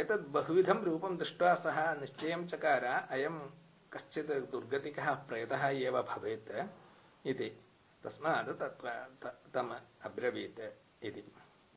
एतद् बहुविधं रूपं दृष्ट्वा सः निश्चयं चकार अयं कश्चित् दुर्गतिकः प्रेतः एव भवेत् इति तस्मात् तम अब्रवीत् इति